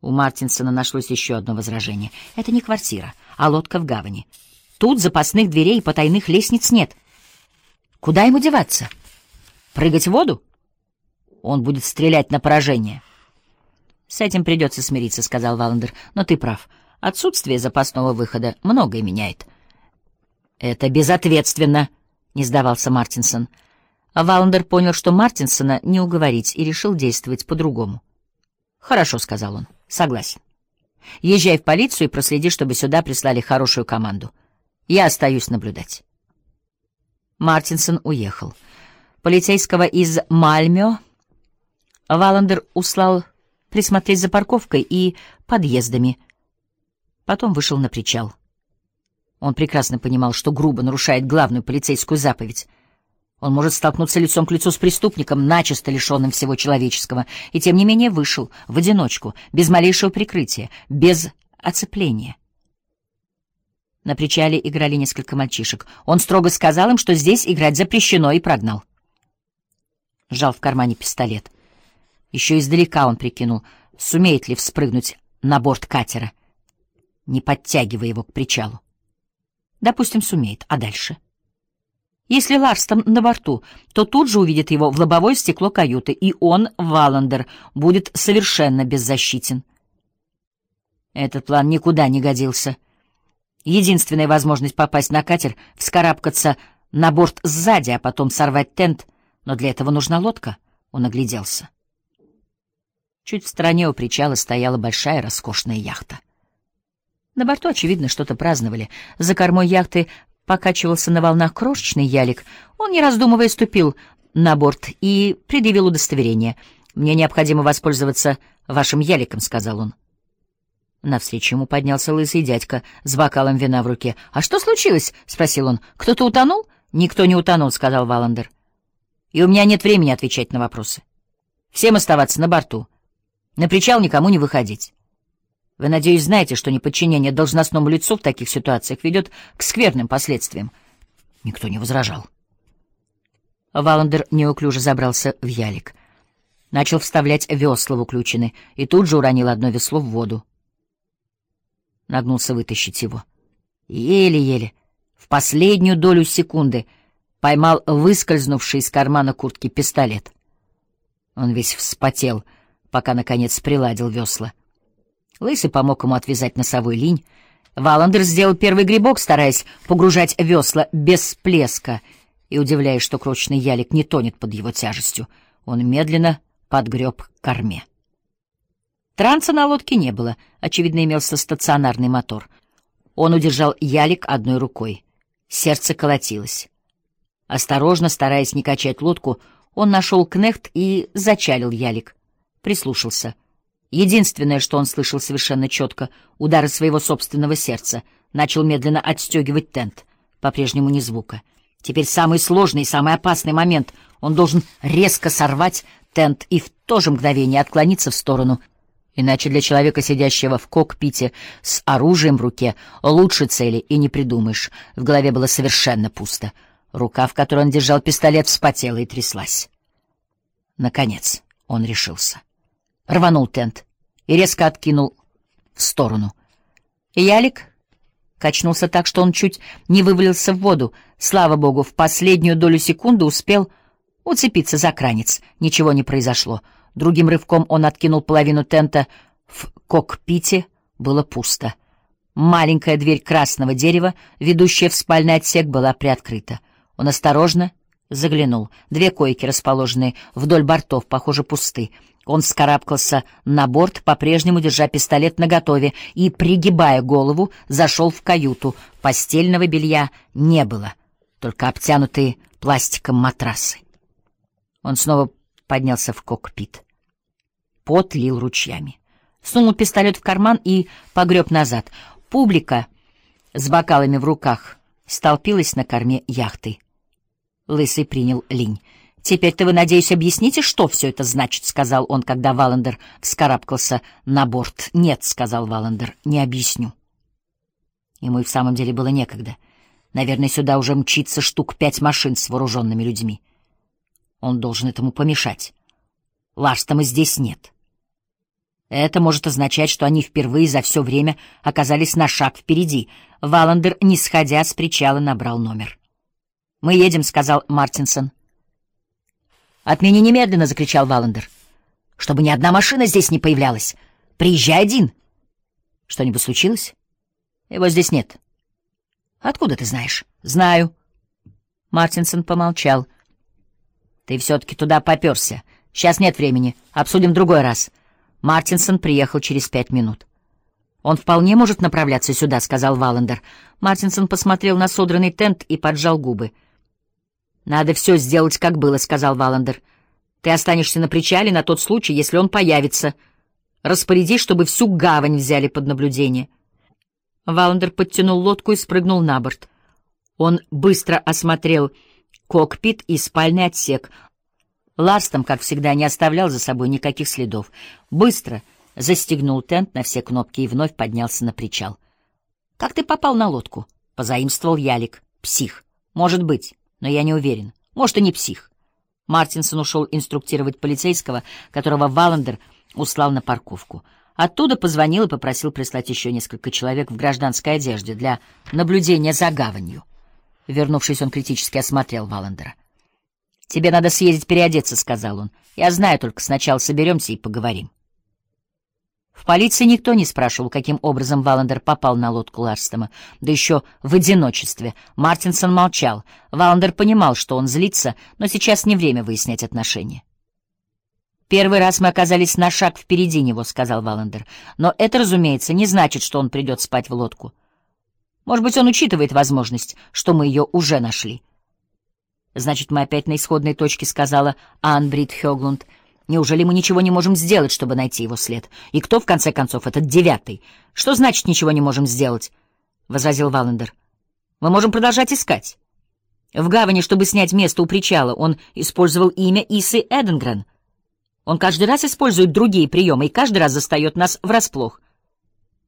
У Мартинсона нашлось еще одно возражение. Это не квартира, а лодка в гавани. Тут запасных дверей и потайных лестниц нет. Куда ему деваться? Прыгать в воду? Он будет стрелять на поражение. С этим придется смириться, — сказал Валандер. Но ты прав. Отсутствие запасного выхода многое меняет. Это безответственно, — не сдавался Мартинсон. Валандер понял, что Мартинсона не уговорить, и решил действовать по-другому. «Хорошо», — сказал он. Согласен. Езжай в полицию и проследи, чтобы сюда прислали хорошую команду. Я остаюсь наблюдать. Мартинсон уехал. Полицейского из Мальмё Валандер услал присмотреть за парковкой и подъездами. Потом вышел на причал. Он прекрасно понимал, что грубо нарушает главную полицейскую заповедь — он может столкнуться лицом к лицу с преступником, начисто лишенным всего человеческого, и тем не менее вышел в одиночку, без малейшего прикрытия, без оцепления. На причале играли несколько мальчишек. Он строго сказал им, что здесь играть запрещено, и прогнал. Жал в кармане пистолет. Еще издалека он прикинул, сумеет ли вспрыгнуть на борт катера, не подтягивая его к причалу. Допустим, сумеет. А дальше? — если Ларстон на борту, то тут же увидит его в лобовое стекло каюты, и он, Валандер, будет совершенно беззащитен. Этот план никуда не годился. Единственная возможность попасть на катер — вскарабкаться на борт сзади, а потом сорвать тент, но для этого нужна лодка. Он огляделся. Чуть в стороне у причала стояла большая роскошная яхта. На борту, очевидно, что-то праздновали. За кормой яхты покачивался на волнах крошечный ялик, он, не раздумывая, ступил на борт и предъявил удостоверение. «Мне необходимо воспользоваться вашим яликом», — сказал он. Навстречу ему поднялся лысый дядька с бокалом вина в руке. «А что случилось?» — спросил он. «Кто-то утонул?» «Никто не утонул», — сказал Валандер. «И у меня нет времени отвечать на вопросы. Всем оставаться на борту. На причал никому не выходить. Вы, надеюсь, знаете, что неподчинение должностному лицу в таких ситуациях ведет к скверным последствиям. Никто не возражал. Валандер неуклюже забрался в ялик. Начал вставлять весла в уключены и тут же уронил одно весло в воду. Нагнулся вытащить его. Еле-еле, в последнюю долю секунды, поймал выскользнувший из кармана куртки пистолет. Он весь вспотел, пока, наконец, приладил весла. Лысый помог ему отвязать носовой линь. Валандер сделал первый грибок, стараясь погружать весла без плеска, и удивляясь, что крочный ялик не тонет под его тяжестью, он медленно подгреб к корме. Транса на лодке не было, очевидно, имелся стационарный мотор. Он удержал ялик одной рукой. Сердце колотилось. Осторожно, стараясь не качать лодку, он нашел кнехт и зачалил ялик. Прислушался — Единственное, что он слышал совершенно четко — удары своего собственного сердца. Начал медленно отстегивать тент. По-прежнему ни звука. Теперь самый сложный и самый опасный момент. Он должен резко сорвать тент и в то же мгновение отклониться в сторону. Иначе для человека, сидящего в кокпите с оружием в руке, лучше цели и не придумаешь. В голове было совершенно пусто. Рука, в которой он держал пистолет, вспотела и тряслась. Наконец он решился рванул тент и резко откинул в сторону. Ялик качнулся так, что он чуть не вывалился в воду. Слава богу, в последнюю долю секунды успел уцепиться за кранец. Ничего не произошло. Другим рывком он откинул половину тента. В кокпите было пусто. Маленькая дверь красного дерева, ведущая в спальный отсек, была приоткрыта. Он осторожно заглянул. Две койки, расположенные вдоль бортов, похоже, пусты. Он вскарабкался на борт, по-прежнему держа пистолет наготове, и, пригибая голову, зашел в каюту. Постельного белья не было, только обтянутые пластиком матрасы. Он снова поднялся в кокпит. Пот лил ручьями. Сунул пистолет в карман и погреб назад. Публика с бокалами в руках столпилась на корме яхты. Лысый принял линь. «Теперь-то вы, надеюсь, объясните, что все это значит», — сказал он, когда Валандер вскарабкался на борт. «Нет», — сказал Валандер, — «не объясню». Ему и в самом деле было некогда. Наверное, сюда уже мчится штук пять машин с вооруженными людьми. Он должен этому помешать. Ларстома здесь нет. Это может означать, что они впервые за все время оказались на шаг впереди. Валандер, не сходя с причала, набрал номер. «Мы едем», — сказал Мартинсон. «Отмени немедленно!» — закричал Валандер. «Чтобы ни одна машина здесь не появлялась. Приезжай один!» «Что-нибудь случилось?» «Его здесь нет». «Откуда ты знаешь?» «Знаю». Мартинсон помолчал. «Ты все-таки туда поперся. Сейчас нет времени. Обсудим другой раз». Мартинсон приехал через пять минут. «Он вполне может направляться сюда», — сказал Валандер. Мартинсон посмотрел на содранный тент и поджал губы. «Надо все сделать, как было», — сказал Валандер. «Ты останешься на причале на тот случай, если он появится. Распорядись, чтобы всю гавань взяли под наблюдение». Валандер подтянул лодку и спрыгнул на борт. Он быстро осмотрел кокпит и спальный отсек. Ластом, как всегда, не оставлял за собой никаких следов. Быстро застегнул тент на все кнопки и вновь поднялся на причал. «Как ты попал на лодку?» — позаимствовал Ялик. «Псих. Может быть, но я не уверен. Может, и не псих». Мартинсон ушел инструктировать полицейского, которого Валандер услал на парковку. Оттуда позвонил и попросил прислать еще несколько человек в гражданской одежде для наблюдения за гаванью. Вернувшись, он критически осмотрел Валандера. «Тебе надо съездить переодеться», — сказал он. «Я знаю, только сначала соберемся и поговорим». В полиции никто не спрашивал, каким образом Валандер попал на лодку Ларстома, да еще в одиночестве. Мартинсон молчал. Валандер понимал, что он злится, но сейчас не время выяснять отношения. «Первый раз мы оказались на шаг впереди него», — сказал Валандер. «Но это, разумеется, не значит, что он придет спать в лодку. Может быть, он учитывает возможность, что мы ее уже нашли». «Значит, мы опять на исходной точке», — сказала Анбрид Хёглунд. «Неужели мы ничего не можем сделать, чтобы найти его след? И кто, в конце концов, этот девятый? Что значит «ничего не можем сделать»?» — возразил Валендер. «Мы можем продолжать искать». В гавани, чтобы снять место у причала, он использовал имя Исы Эденгрен. Он каждый раз использует другие приемы и каждый раз застает нас врасплох.